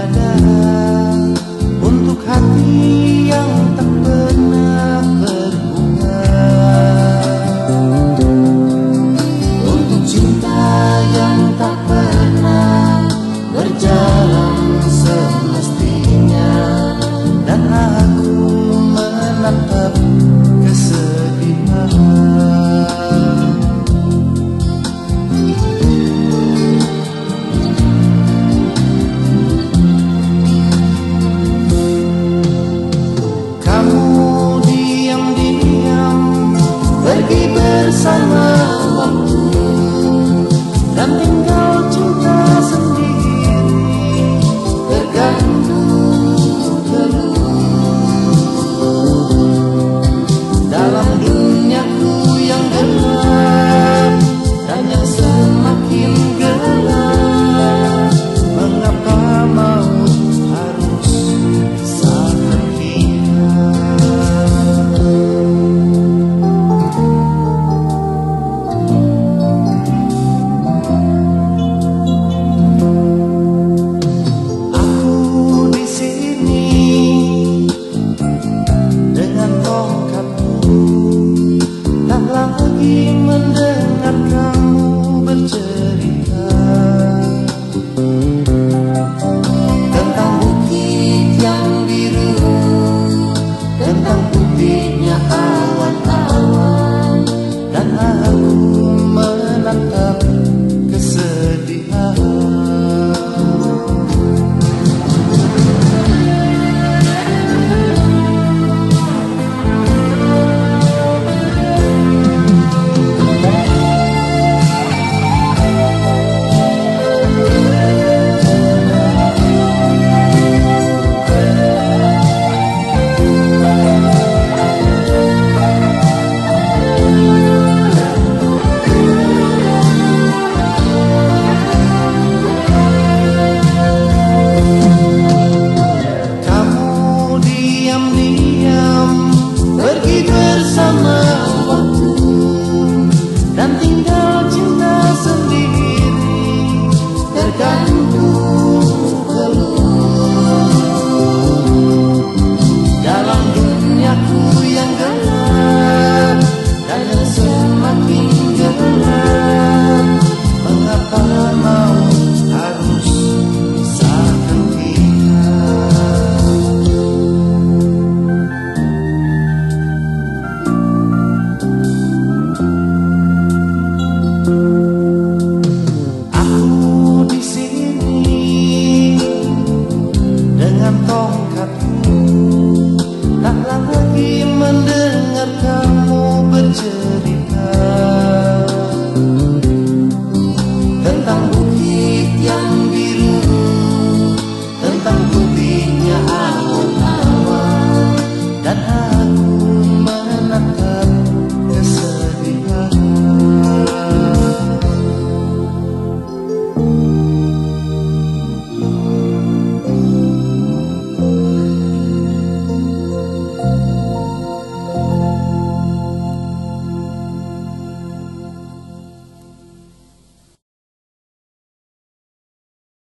ada lagi mendengar kamu bercerita Tentang bukit yang biru Tentang putihnya awan-awan Dan aku menatap something